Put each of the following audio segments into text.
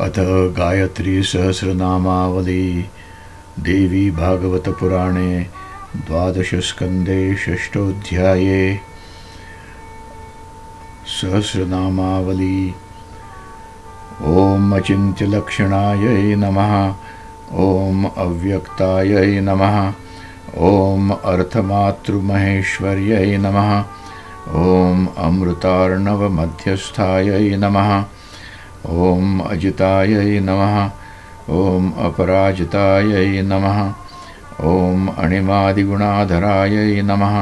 अथ गायत्रीसहस्रनामावली देवी भागवतपुराणे द्वादशस्कन्दे षष्ठोऽध्याये। सहस्रनामावली। ॐ अचिन्त्यलक्षणायै नमः। ॐ अव्यक्तायै नमः। ॐ अर्थमातृमहेश्वर्यै नमः। ॐ अमृतार्णवमध्यस्थायै नमः। ॐ अजितायै नमः ॐ अपराजितायै नमः ॐ अणिमादिगुणाधरायै नमः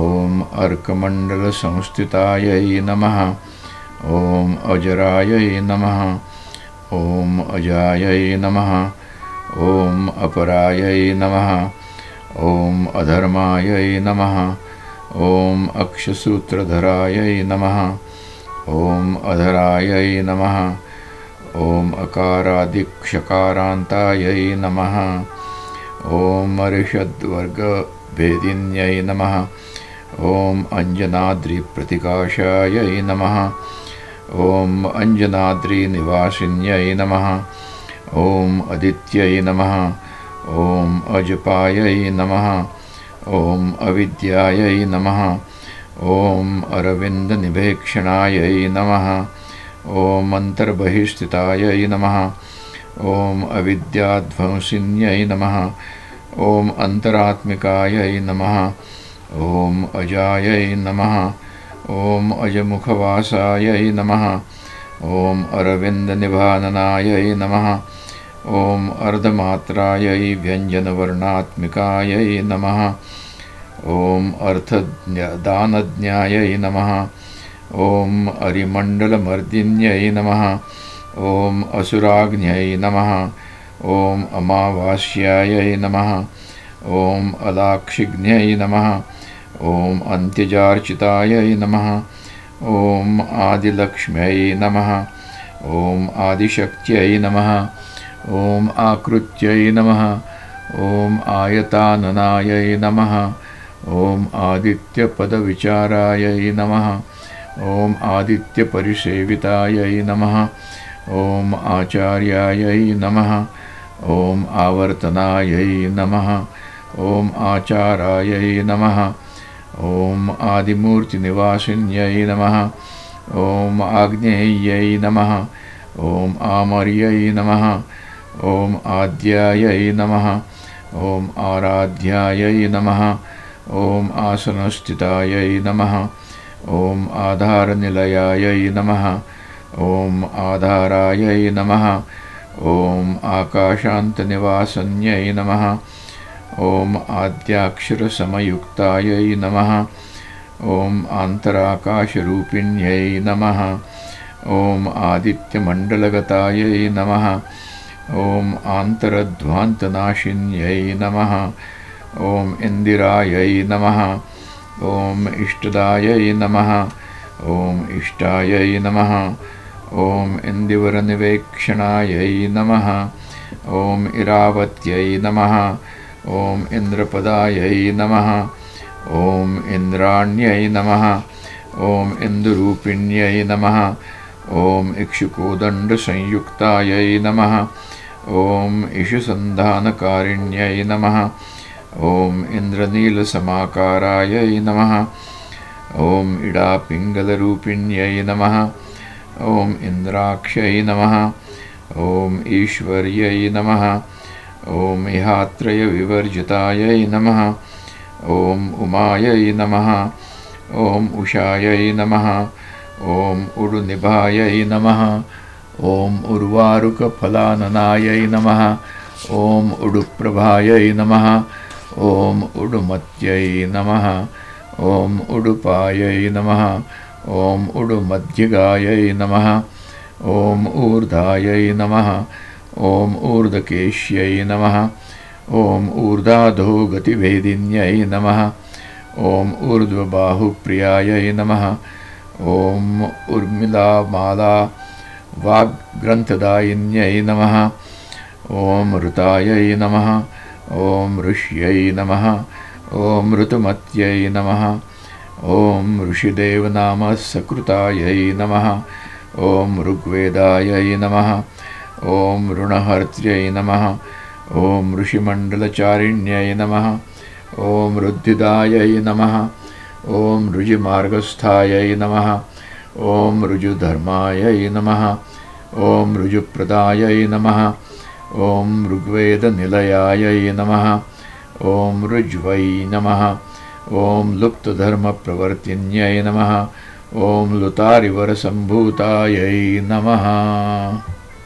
ॐ अर्कमण्डलसंस्थितायै नमः ॐ अजरायै नमः ॐ अजायै नमः ॐ अपरायै नमः ॐ अधर्मायै नमः ॐ अक्षसूत्रधरायै नमः ॐ अधरायै नमः। ॐ अकारादिक्षकारान्तायै नमः। ॐ अर्षद्वर्गभेदिन्यै नमः। ॐ अञ्जनाद्रिप्रतिकाशायै नमः। ॐ अञ्जनाद्रिनिवासिन्यै नमः। ॐ अदित्यै नमः। ॐ अजपायै नमः। ॐ अविद्यायै नमः ॐ अरविन्दनिभेक्षणायै नमः। ॐ अन्तर्बहिस्थितायै नमः। ॐ अविद्याध्वंसिन्यै नमः। ॐ अन्तरात्मिकायै नमः। ॐ अजायै नमः। ॐ अजमुखवासायै नमः। ॐ अरविन्दनिभाननायै नमः। ॐ अर्धमात्रायै व्यञ्जनवर्णात्मिकायै नमः। ॐ अर्थदानज्ञायै नमः। ॐ अरिमण्डलमर्दिन्यै नमः। ॐ असुराग्न्यै नमः। ॐ अमावास्यायै नमः। ॐ अदाक्षिग्न्यै नमः। ॐ अन्त्यजार्चितायै नमः। ॐ आदिलक्ष्म्यै नमः। ॐ आदिशक्त्यै नमः। ॐ आकृत्यै नमः। ॐ आयताननायै नमः। ॐ आदित्यपदविचारायै नमः। ॐ आदित्यपरिसेवितायै नमः। ॐ आचार्यायै नमः। ॐ आवर्तनायै नमः। ॐ आचारायै नमः। ॐ आदिमूर्तिनिवासिन्यै नमः। ॐ आग्नेय्यै नमः। ॐ आमर्यै नमः। ॐ आद्यायै नमः। ॐ आराध्यायै नमः ॐ आसनस्थितायै नमः। ॐ आधारनिलयायै नमः। ॐ आधारायै नमः। ॐ आकाशान्तनिवासन्यै नमः। ॐ आद्याक्षरसमयुक्तायै नमः। ॐ आन्तराकाशरूपिण्यै नमः। ॐ आदित्यमण्डलगतायै नमः। ॐ आन्तरध्वान्तनाशिन्यै नमः ॐ इन्दिरायै नमः। ॐ इष्टदायै नमः। ॐ इष्टायै नमः। ॐ इन्दिवरनिवेक्षणायै नमः। ॐ इरावत्यै नमः। ॐ इन्द्रपदायै नमः। ॐ इन्द्राण्यै नमः। ॐ इन्दुरूपिण्यै नमः। ॐ इक्षुकोदण्डसंयुक्तायै नमः। ॐ इषुसन्धानकारिण्यै नमः ॐ इन्द्रनीलसमाकारायै नमः। ॐ इडापिङ्गलरूपिण्यै नमः। ॐ इन्द्राक्षै नमः। ॐ ईश्वर्यै नमः। ॐ इहात्रयविवर्जितायै नमः। ॐ उमायै नमः। ॐ उषायै नमः। ॐ उडुनिभायै नमः। ॐ उर्वारुकफलाननायै नमः। ॐ उडुप्रभायै नमः। ॐ उडुमत्यै नमः। ॐ उडुपायै नमः। ॐ उडुमध्यगायै नमः। ॐ ऊर्धायै नमः। ॐ ऊर्धकेश्यै नमः। ॐ ऊर्धाधोगतिभेदिन्यै नमः। ॐ ऊर्ध्वबाहुप्रियायै नमः। ॐ उर्मिलामाला वाग्ग्रन्थदायिन्यै नमः। ॐ ऋतायै नमः ॐ ऋष्यै नमः ॐ ऋतुमत्यै नमः ॐ ऋषिदेवनामसकृतायै नमः ॐ ऋग्वेदायै नमः ॐ ऋणहर्त्र्यै नमः ॐ ऋषिमण्डलचारिण्यै नमः ॐ रुद्धिदायै नमः ॐ ऋजिमार्गस्थायै नमः ॐ ऋजुधर्मायै नमः ॐ ऋजुप्रदायै नमः ॐ ऋग्वेदनिलयायै नमः ॐ ऋज्वै नमः ॐ लुप्तधर्मप्रवर्तिन्यै नमः ॐ लुतारिवरसम्भूतायै नमः